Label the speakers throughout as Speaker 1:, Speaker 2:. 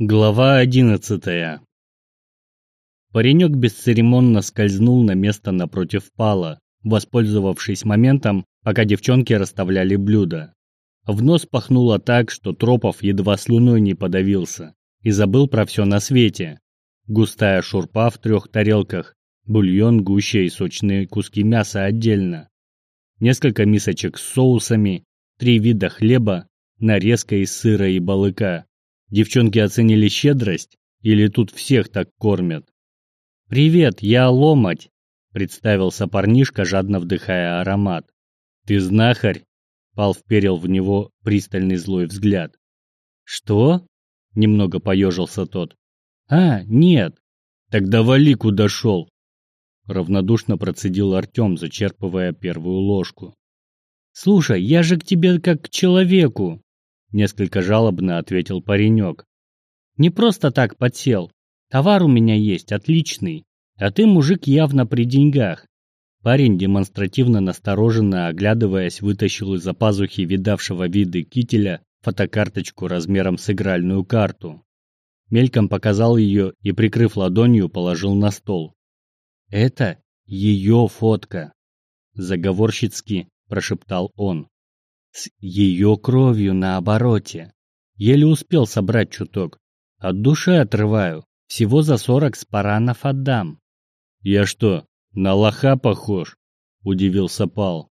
Speaker 1: Глава одиннадцатая Паренек бесцеремонно скользнул на место напротив пала, воспользовавшись моментом, пока девчонки расставляли блюда. В нос пахнуло так, что Тропов едва слюной не подавился и забыл про все на свете. Густая шурпа в трех тарелках, бульон, гуща и сочные куски мяса отдельно. Несколько мисочек с соусами, три вида хлеба, нарезка из сыра и балыка Девчонки оценили щедрость или тут всех так кормят? «Привет, я Ломать», — представился парнишка, жадно вдыхая аромат. «Ты знахарь?» — Пал вперил в него пристальный злой взгляд. «Что?» — немного поежился тот. «А, нет». «Тогда вали, куда шел!» Равнодушно процедил Артем, зачерпывая первую ложку. «Слушай, я же к тебе как к человеку!» Несколько жалобно ответил паренек. Не просто так подсел. Товар у меня есть, отличный. А ты мужик явно при деньгах. Парень, демонстративно настороженно оглядываясь, вытащил из-за пазухи видавшего виды кителя фотокарточку размером с игральную карту. Мельком показал ее и, прикрыв ладонью, положил на стол. «Это ее фотка», — заговорщицки прошептал он с ее кровью на обороте. Еле успел собрать чуток. От души отрываю. Всего за сорок спаранов отдам. Я что, на лоха похож? Удивился Пал.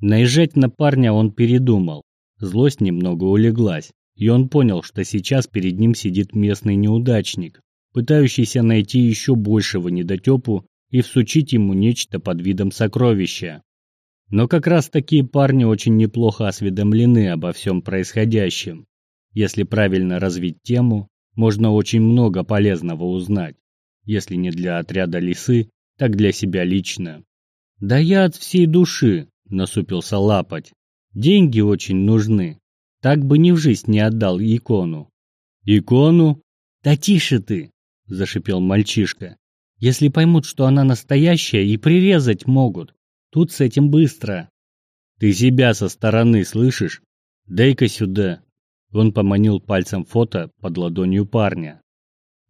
Speaker 1: Наезжать на парня он передумал. Злость немного улеглась, и он понял, что сейчас перед ним сидит местный неудачник, пытающийся найти еще большего недотепу и всучить ему нечто под видом сокровища. Но как раз такие парни очень неплохо осведомлены обо всем происходящем. Если правильно развить тему, можно очень много полезного узнать. Если не для отряда лисы, так для себя лично. «Да я от всей души», — насупился лапать. «Деньги очень нужны. Так бы ни в жизнь не отдал икону». «Икону?» «Да тише ты!» — зашипел мальчишка. «Если поймут, что она настоящая, и прирезать могут. Тут с этим быстро. Ты себя со стороны слышишь? Дай-ка сюда. Он поманил пальцем фото под ладонью парня.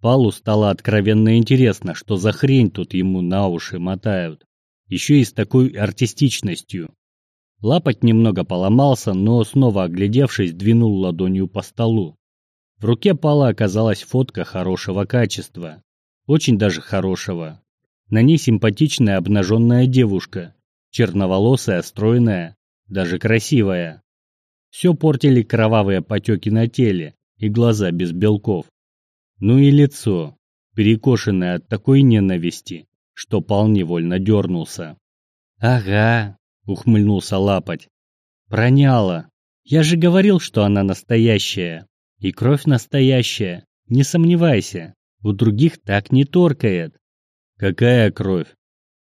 Speaker 1: Палу стало откровенно интересно, что за хрень тут ему на уши мотают. Еще и с такой артистичностью. Лапоть немного поломался, но снова оглядевшись, двинул ладонью по столу. В руке Пала оказалась фотка хорошего качества. Очень даже хорошего. На ней симпатичная обнаженная девушка, черноволосая, стройная, даже красивая. Все портили кровавые потеки на теле и глаза без белков. Ну и лицо, перекошенное от такой ненависти, что Пал невольно дернулся. «Ага», — ухмыльнулся Лапоть. «Проняло. Я же говорил, что она настоящая. И кровь настоящая, не сомневайся. У других так не торкает». «Какая кровь?»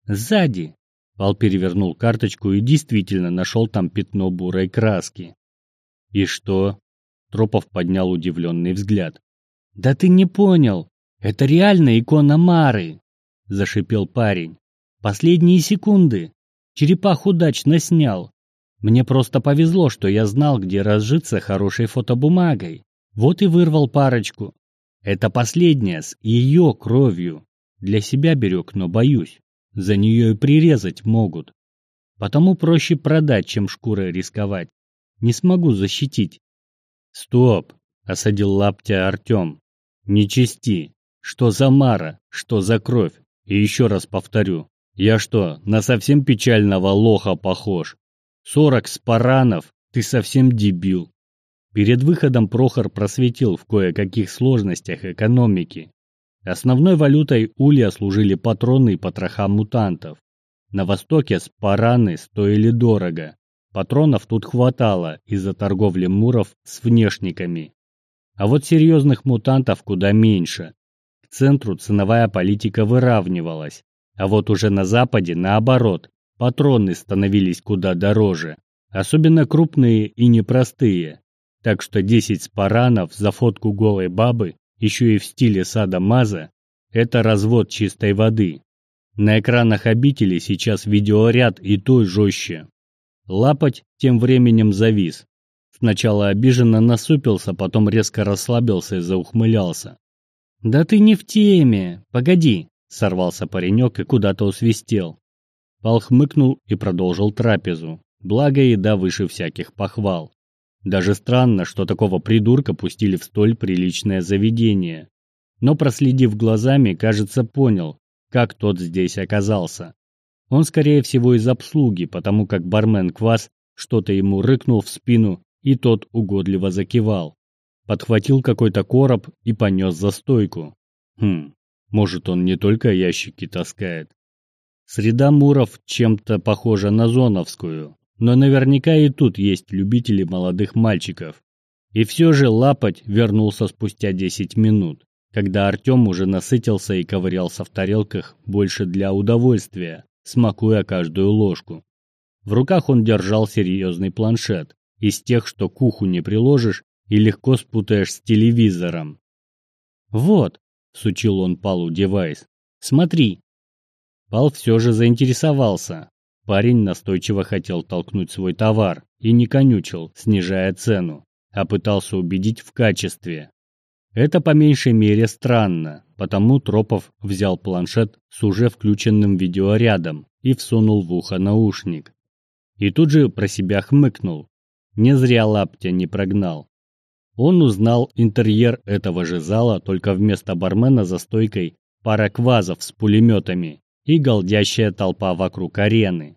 Speaker 1: «Сзади. Пал перевернул карточку и действительно нашел там пятно бурой краски. «И что?» Тропов поднял удивленный взгляд. «Да ты не понял! Это реально икона Мары!» Зашипел парень. «Последние секунды! Черепах удачно снял. Мне просто повезло, что я знал, где разжиться хорошей фотобумагой. Вот и вырвал парочку. Это последняя с ее кровью. Для себя берег, но боюсь. За нее и прирезать могут. Потому проще продать, чем шкурой рисковать. Не смогу защитить. Стоп, осадил лаптя Артем. Не чисти. Что за мара, что за кровь? И еще раз повторю. Я что, на совсем печального лоха похож? Сорок спаранов? Ты совсем дебил. Перед выходом Прохор просветил в кое-каких сложностях экономики. Основной валютой улья служили патроны и потроха мутантов. На востоке спараны стоили дорого. Патронов тут хватало из-за торговли муров с внешниками. А вот серьезных мутантов куда меньше. К центру ценовая политика выравнивалась. А вот уже на западе наоборот, патроны становились куда дороже. Особенно крупные и непростые. Так что 10 спаранов за фотку голой бабы еще и в стиле сада Маза, это развод чистой воды. На экранах обители сейчас видеоряд и той жестче. Лапоть тем временем завис. Сначала обиженно насупился, потом резко расслабился и заухмылялся. «Да ты не в теме! Погоди!» — сорвался паренек и куда-то усвистел. Пал хмыкнул и продолжил трапезу. Благо еда выше всяких похвал. Даже странно, что такого придурка пустили в столь приличное заведение. Но проследив глазами, кажется, понял, как тот здесь оказался. Он, скорее всего, из обслуги, потому как бармен Квас что-то ему рыкнул в спину, и тот угодливо закивал. Подхватил какой-то короб и понес за стойку. Хм, может он не только ящики таскает. Среда Муров чем-то похожа на зоновскую, но наверняка и тут есть любители молодых мальчиков. И все же лапать вернулся спустя 10 минут, когда Артем уже насытился и ковырялся в тарелках больше для удовольствия, смакуя каждую ложку. В руках он держал серьезный планшет, из тех, что к уху не приложишь и легко спутаешь с телевизором. «Вот», — сучил он Палу девайс, — «смотри». Пал все же заинтересовался. Парень настойчиво хотел толкнуть свой товар и не конючил, снижая цену, а пытался убедить в качестве. Это по меньшей мере странно, потому Тропов взял планшет с уже включенным видеорядом и всунул в ухо наушник. И тут же про себя хмыкнул. Не зря лаптя не прогнал. Он узнал интерьер этого же зала, только вместо бармена за стойкой пара квазов с пулеметами и голдящая толпа вокруг арены.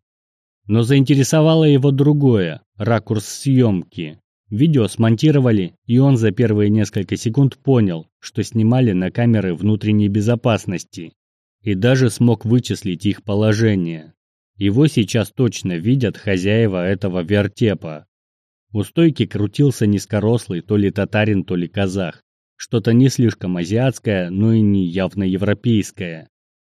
Speaker 1: Но заинтересовало его другое – ракурс съемки. Видео смонтировали, и он за первые несколько секунд понял, что снимали на камеры внутренней безопасности, и даже смог вычислить их положение. Его сейчас точно видят хозяева этого вертепа, у стойки крутился низкорослый то ли татарин, то ли казах. Что-то не слишком азиатское, но и не явно европейское.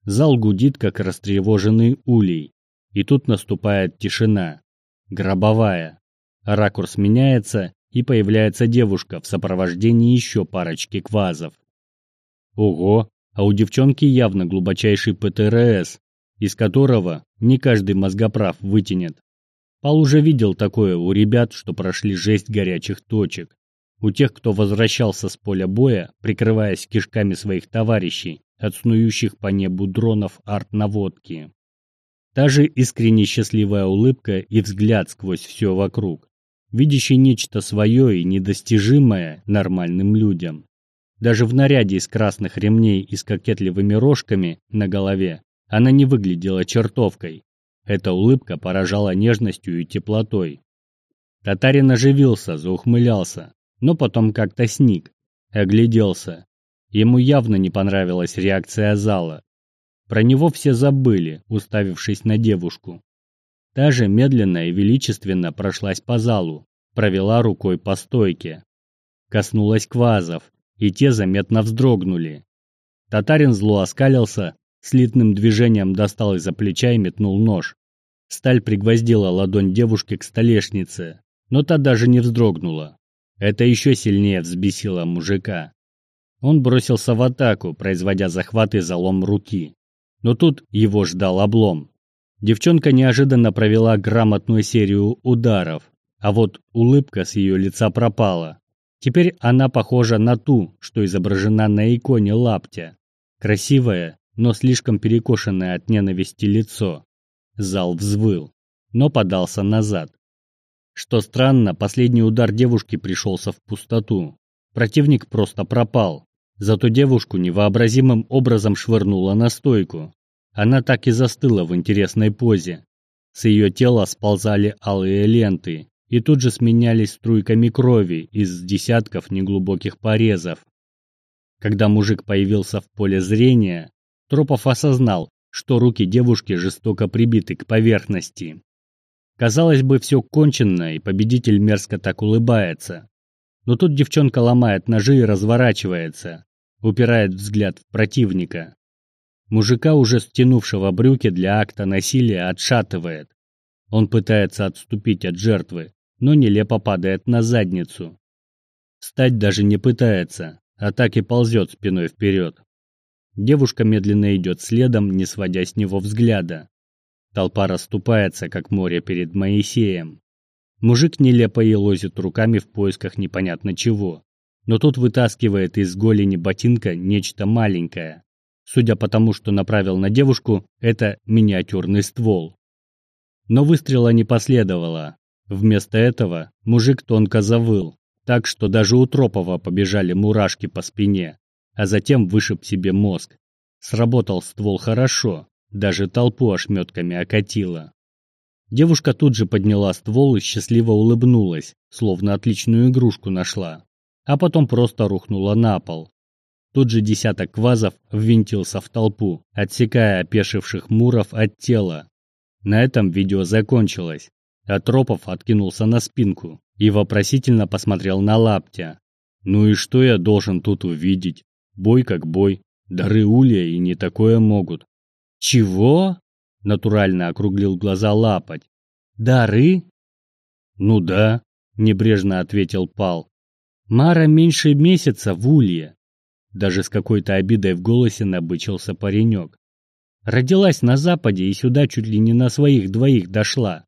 Speaker 1: Зал гудит, как растревоженный улей. И тут наступает тишина. Гробовая. Ракурс меняется, и появляется девушка в сопровождении еще парочки квазов. Ого, а у девчонки явно глубочайший ПТРС, из которого не каждый мозгоправ вытянет. Пал уже видел такое у ребят, что прошли жесть горячих точек. У тех, кто возвращался с поля боя, прикрываясь кишками своих товарищей, от снующих по небу дронов арт-наводки. Та же искренне счастливая улыбка и взгляд сквозь все вокруг, видящий нечто свое и недостижимое нормальным людям. Даже в наряде из красных ремней и с кокетливыми рожками на голове она не выглядела чертовкой, эта улыбка поражала нежностью и теплотой. Татарин оживился, заухмылялся, но потом как-то сник, огляделся. Ему явно не понравилась реакция зала. Про него все забыли, уставившись на девушку. Та же медленно и величественно прошлась по залу, провела рукой по стойке. Коснулась квазов, и те заметно вздрогнули. Татарин зло оскалился, слитным движением достал из-за плеча и метнул нож. Сталь пригвоздила ладонь девушки к столешнице, но та даже не вздрогнула. Это еще сильнее взбесило мужика. Он бросился в атаку, производя захват и залом руки. Но тут его ждал облом. Девчонка неожиданно провела грамотную серию ударов, а вот улыбка с ее лица пропала. Теперь она похожа на ту, что изображена на иконе лаптя. Красивая, но слишком перекошенное от ненависти лицо. Зал взвыл, но подался назад. Что странно, последний удар девушки пришелся в пустоту. Противник просто пропал. Зато девушку невообразимым образом швырнуло на стойку. Она так и застыла в интересной позе. С ее тела сползали алые ленты и тут же сменялись струйками крови из десятков неглубоких порезов. Когда мужик появился в поле зрения, Тропов осознал, что руки девушки жестоко прибиты к поверхности. Казалось бы, все кончено, и победитель мерзко так улыбается. Но тут девчонка ломает ножи и разворачивается, упирает взгляд в противника. Мужика, уже стянувшего брюки для акта насилия, отшатывает. Он пытается отступить от жертвы, но нелепо падает на задницу. Встать даже не пытается, а так и ползет спиной вперед. Девушка медленно идет следом, не сводя с него взгляда. Толпа расступается, как море перед Моисеем. Мужик нелепо елозит руками в поисках непонятно чего. Но тут вытаскивает из голени ботинка нечто маленькое. Судя по тому, что направил на девушку, это миниатюрный ствол. Но выстрела не последовало. Вместо этого мужик тонко завыл, так что даже у Тропова побежали мурашки по спине, а затем вышиб себе мозг. Сработал ствол хорошо, даже толпу ошметками окатило. Девушка тут же подняла ствол и счастливо улыбнулась, словно отличную игрушку нашла, а потом просто рухнула на пол. Тут же десяток квазов ввинтился в толпу, отсекая опешивших муров от тела. На этом видео закончилось, а Тропов откинулся на спинку и вопросительно посмотрел на лаптя. «Ну и что я должен тут увидеть? Бой как бой. Дары улья и не такое могут». «Чего?» – натурально округлил глаза лапать. «Дары?» «Ну да», – небрежно ответил Пал. «Мара меньше месяца в улье». Даже с какой-то обидой в голосе набычился паренек. Родилась на Западе и сюда чуть ли не на своих двоих дошла.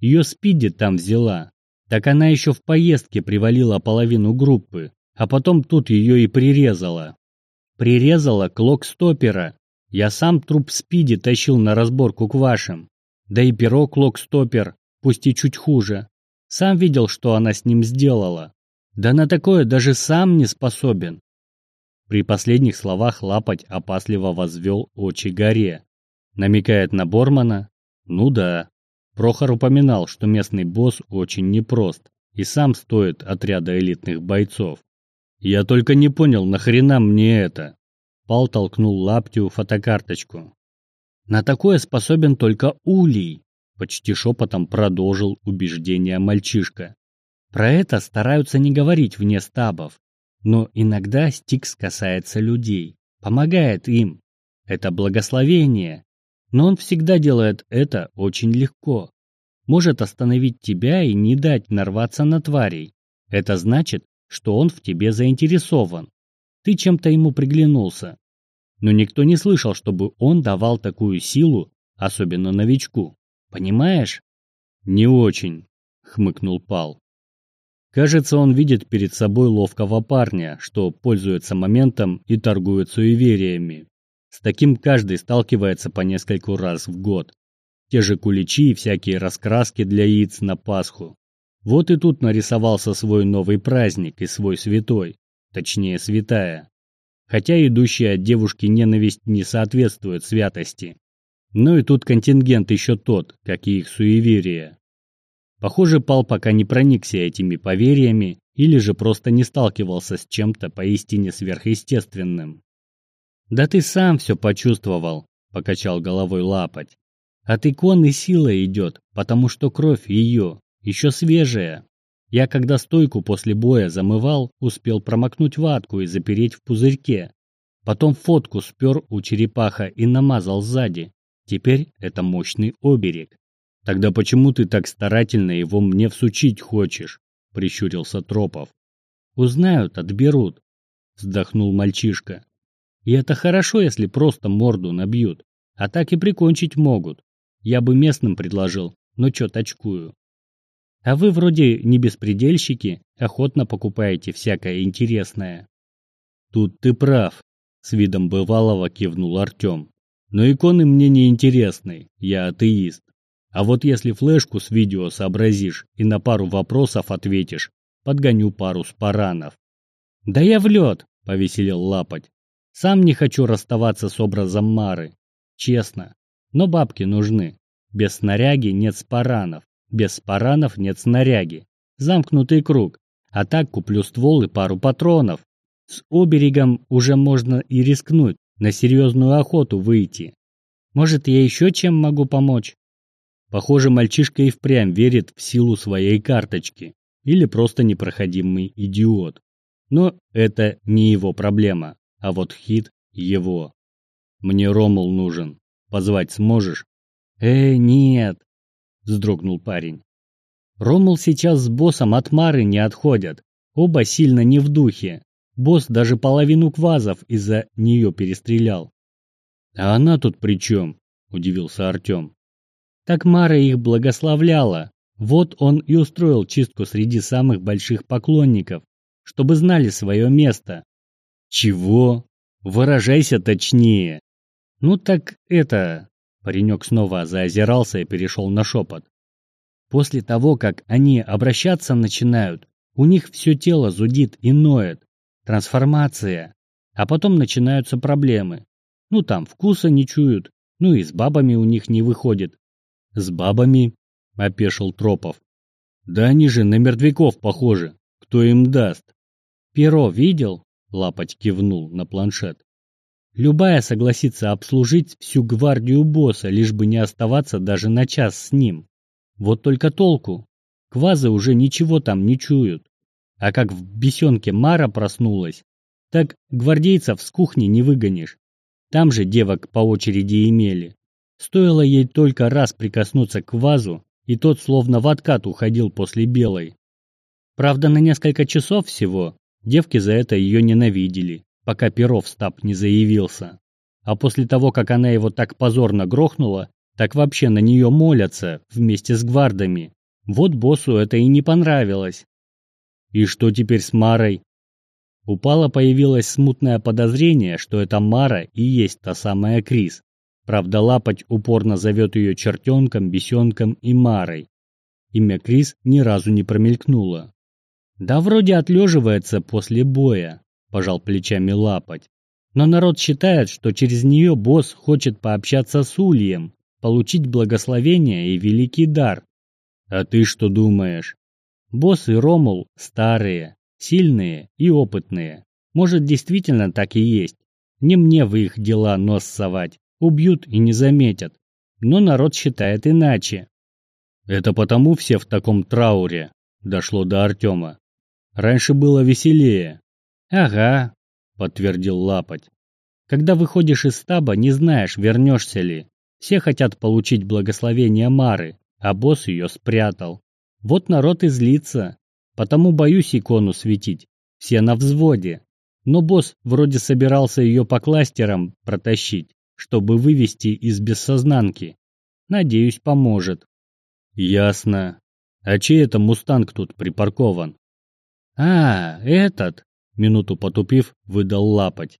Speaker 1: Ее Спиди там взяла. Так она еще в поездке привалила половину группы, а потом тут ее и прирезала. Прирезала клок-стопера. Я сам труп Спиди тащил на разборку к вашим. Да и перо клок-стопер, пусть и чуть хуже. Сам видел, что она с ним сделала. Да на такое даже сам не способен. При последних словах Лапоть опасливо возвел очи горе. Намекает на Бормана? Ну да, Прохор упоминал, что местный босс очень непрост и сам стоит отряда элитных бойцов. Я только не понял, нахрена мне это? Пал толкнул лаптю фотокарточку. На такое способен только Улей, почти шепотом продолжил убеждение мальчишка. Про это стараются не говорить вне стабов, но иногда Стикс касается людей, помогает им. Это благословение, но он всегда делает это очень легко. Может остановить тебя и не дать нарваться на тварей. Это значит, что он в тебе заинтересован. Ты чем-то ему приглянулся. Но никто не слышал, чтобы он давал такую силу, особенно новичку. Понимаешь? Не очень, хмыкнул Пал. Кажется, он видит перед собой ловкого парня, что пользуется моментом и торгует суевериями. С таким каждый сталкивается по нескольку раз в год. Те же куличи и всякие раскраски для яиц на Пасху. Вот и тут нарисовался свой новый праздник и свой святой, точнее святая. Хотя идущая от девушки ненависть не соответствует святости. Но и тут контингент еще тот, как и их суеверия. Похоже, Пал пока не проникся этими поверьями или же просто не сталкивался с чем-то поистине сверхъестественным. «Да ты сам все почувствовал», — покачал головой лапоть. «От иконы сила идет, потому что кровь ее, еще свежая. Я когда стойку после боя замывал, успел промокнуть ватку и запереть в пузырьке. Потом фотку спер у черепаха и намазал сзади. Теперь это мощный оберег. Тогда почему ты так старательно его мне всучить хочешь? Прищурился Тропов. Узнают, отберут. Вздохнул мальчишка. И это хорошо, если просто морду набьют. А так и прикончить могут. Я бы местным предложил, но чё точкую. А вы вроде не беспредельщики, охотно покупаете всякое интересное. Тут ты прав, с видом бывалого кивнул Артем. Но иконы мне не интересны, я атеист. А вот если флешку с видео сообразишь и на пару вопросов ответишь, подгоню пару спаранов. Да я в лед, повеселел лапать. Сам не хочу расставаться с образом Мары. Честно. Но бабки нужны. Без снаряги нет спаранов. Без спаранов нет снаряги. Замкнутый круг. А так куплю ствол и пару патронов. С оберегом уже можно и рискнуть, на серьезную охоту выйти. Может, я еще чем могу помочь? Похоже, мальчишка и впрямь верит в силу своей карточки. Или просто непроходимый идиот. Но это не его проблема а вот хит его. Мне Ромул нужен. Позвать сможешь? Э, нет, вздрогнул парень. Ромул сейчас с боссом от Мары не отходят. Оба сильно не в духе. Босс даже половину квазов из-за нее перестрелял. А она тут при чем? Удивился Артем. Так Мара их благословляла. Вот он и устроил чистку среди самых больших поклонников, чтобы знали свое место. Чего? Выражайся точнее. Ну так это... Паренек снова заозирался и перешел на шепот. После того, как они обращаться начинают, у них все тело зудит и ноет. Трансформация. А потом начинаются проблемы. Ну там вкуса не чуют, ну и с бабами у них не выходит. С бабами? Опешил Тропов. Да они же на мертвяков похожи. Кто им даст? Перо видел? Лапоть кивнул на планшет. Любая согласится обслужить всю гвардию босса, лишь бы не оставаться даже на час с ним. Вот только толку. Квазы уже ничего там не чуют. А как в бесенке Мара проснулась, так гвардейцев с кухни не выгонишь. Там же девок по очереди имели. Стоило ей только раз прикоснуться к вазу, и тот словно в откат уходил после белой. Правда, на несколько часов всего девки за это ее ненавидели, пока Перов стаб не заявился. А после того, как она его так позорно грохнула, так вообще на нее молятся вместе с гвардами. Вот боссу это и не понравилось. И что теперь с Марой? У Пала появилось смутное подозрение, что это Мара и есть та самая Крис. Правда, Лапоть упорно зовет ее чертенком, бесенком и Марой. Имя Крис ни разу не промелькнуло. «Да вроде отлеживается после боя», – пожал плечами Лапоть. «Но народ считает, что через нее босс хочет пообщаться с Ульем, получить благословение и великий дар. А ты что думаешь? Босс и Ромул старые, сильные и опытные. Может, действительно так и есть. Не мне в их дела нос совать. Убьют и не заметят. Но народ считает иначе. Это потому все в таком трауре. Дошло до Артема. Раньше было веселее. Ага, подтвердил Лапоть. Когда выходишь из стаба, не знаешь, вернешься ли. Все хотят получить благословение Мары, а босс ее спрятал. Вот народ и злится. Потому боюсь икону светить. Все на взводе. Но босс вроде собирался ее по кластерам протащить, чтобы вывести из бессознанки. Надеюсь, поможет. Ясно. А чей это мустанг тут припаркован? А, этот, минуту потупив, выдал лапоть.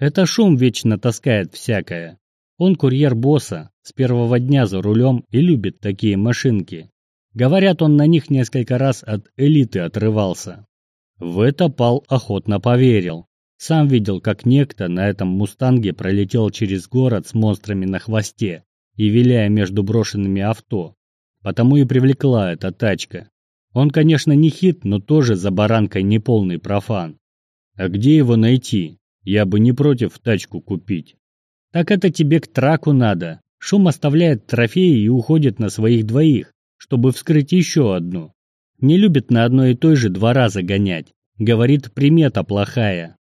Speaker 1: Это шум вечно таскает всякое. Он курьер босса, с первого дня за рулем и любит такие машинки. Говорят, он на них несколько раз от элиты отрывался. В это Пал охотно поверил. Сам видел, как некто на этом «Мустанге» пролетел через город с монстрами на хвосте и виляя между брошенными авто. Потому и привлекла эта тачка. Он, конечно, не хит, но тоже за баранкой неполный профан. А где его найти? Я бы не против тачку купить. Так это тебе к траку надо. Шум оставляет трофеи и уходит на своих двоих, чтобы вскрыть еще одну. Не любит на одной и той же два раза гонять. Говорит, примета плохая.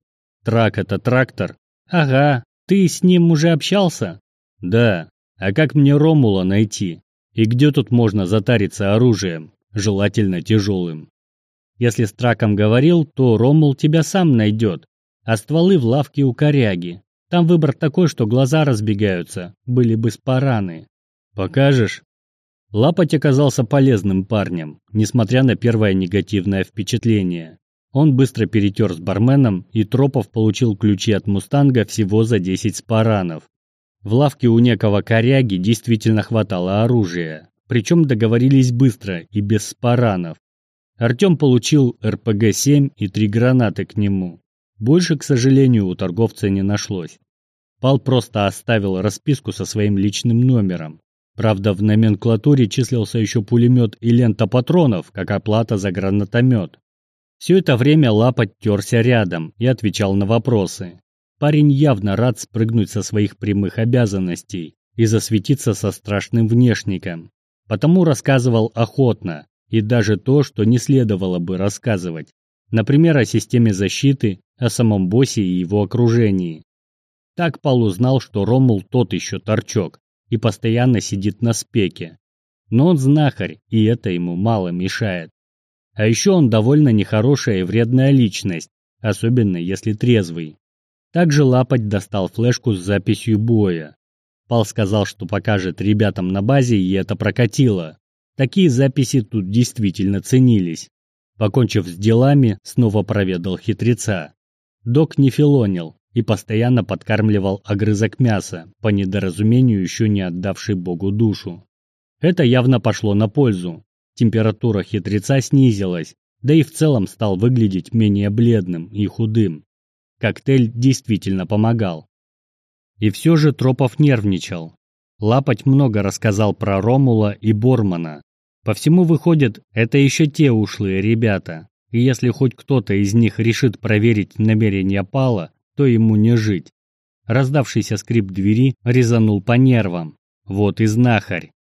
Speaker 1: Трак это трактор? Ага. Ты с ним уже общался? Да. А как мне Ромула найти? И где тут можно затариться оружием, желательно тяжелым? Если с траком говорил, то Ромул тебя сам найдет, а стволы в лавке у коряги. Там выбор такой, что глаза разбегаются, были бы спараны. Покажешь? Лапоть оказался полезным парнем, несмотря на первое негативное впечатление. Он быстро перетер с барменом, и Тропов получил ключи от «Мустанга» всего за 10 спаранов. В лавке у некого коряги действительно хватало оружия, причем договорились быстро и без спаранов. Артем получил РПГ-7 и три гранаты к нему. Больше, к сожалению, у торговца не нашлось. Пал просто оставил расписку со своим личным номером. Правда, в номенклатуре числился еще пулемет и лента патронов, как оплата за гранатомет. Все это время Лапоть терся рядом и отвечал на вопросы. Парень явно рад спрыгнуть со своих прямых обязанностей и засветиться со страшным внешником. Потому рассказывал охотно, и даже то, что не следовало бы рассказывать. Например, о системе защиты, о самом боссе и его окружении. Так Пал узнал, что Ромул тот еще торчок и постоянно сидит на спеке. Но он знахарь, и это ему мало мешает. А еще он довольно нехорошая и вредная личность, особенно если трезвый. Также Лапоть достал флешку с записью боя. Пал сказал, что покажет ребятам на базе, и это прокатило. Такие записи тут действительно ценились. Покончив с делами, снова проведал хитреца. Док не филонил и постоянно подкармливал огрызок мяса, по недоразумению еще не отдавший Богу душу. Это явно пошло на пользу. Температура хитреца снизилась, да и в целом стал выглядеть менее бледным и худым. Коктейль действительно помогал. И все же Тропов нервничал. Лапоть много рассказал про Ромула и Бормана. По всему выходит, это еще те ушлые ребята. И если хоть кто-то из них решит проверить намерения Пала, то ему не жить. Раздавшийся скрип двери резанул по нервам. Вот и знахарь.